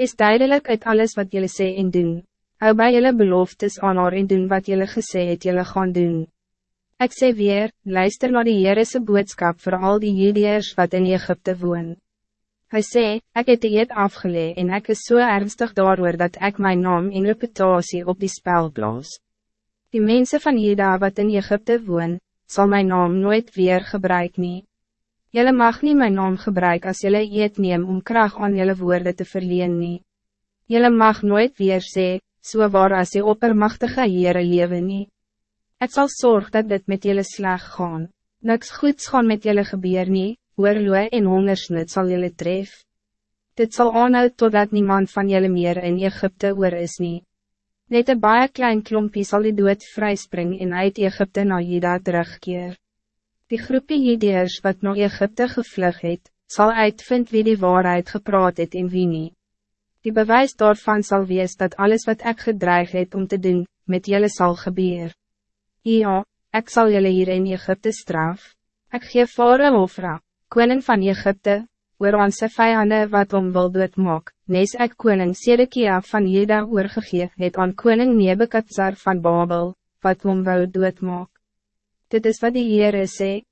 Is duidelijk uit alles wat jullie sê en doen. Hou bij jullie beloftes aan haar en doen wat jullie gesê het jullie gaan doen. Ik sê weer, luister naar die Heerese boodskap voor al die Judeërs wat in Egypte woon. Hij sê, ik het die eet afgeleid en ik is zo so ernstig daardoor dat ik mijn naam en reputatie op die spel blaas. Die mensen van Juda wat in Egypte woon, zal mijn naam nooit weer gebruiken. nie. Jelle mag niet mijn naam gebruiken als jelle eet neem om kracht aan jelle woorden te verliezen. nie. Jelle mag nooit weer sê, so waar as die oppermachtige Heere lewe nie. Ek sal zorg dat dit met jelle slag gaan. Niks goeds gaan met jelle gebeur nie, oorloe en hongersnut sal jelle tref. Dit zal aanhoud totdat niemand van jelle meer in Egypte oor is nie. Net een baie klein klompie sal die dood vryspring en uit Egypte na Jeda terugkeer. Die groepie Jedeers wat naar Egypte gevlug het, sal uitvind wie die waarheid gepraat het en wie nie. Die bewijs daarvan zal wees dat alles wat ik gedreig het om te doen, met jullie zal gebeuren. Ja, ik zal jullie hier in Egypte straf. Ik geef voor een ofra, koning van Egypte, oor onze vijanden wat om wil doodmaak, nees ek koning Sedekia van Juda oorgegeef het aan koning Nebekadzar van Babel, wat om wil doodmaak. Dit is wat die Heere sê,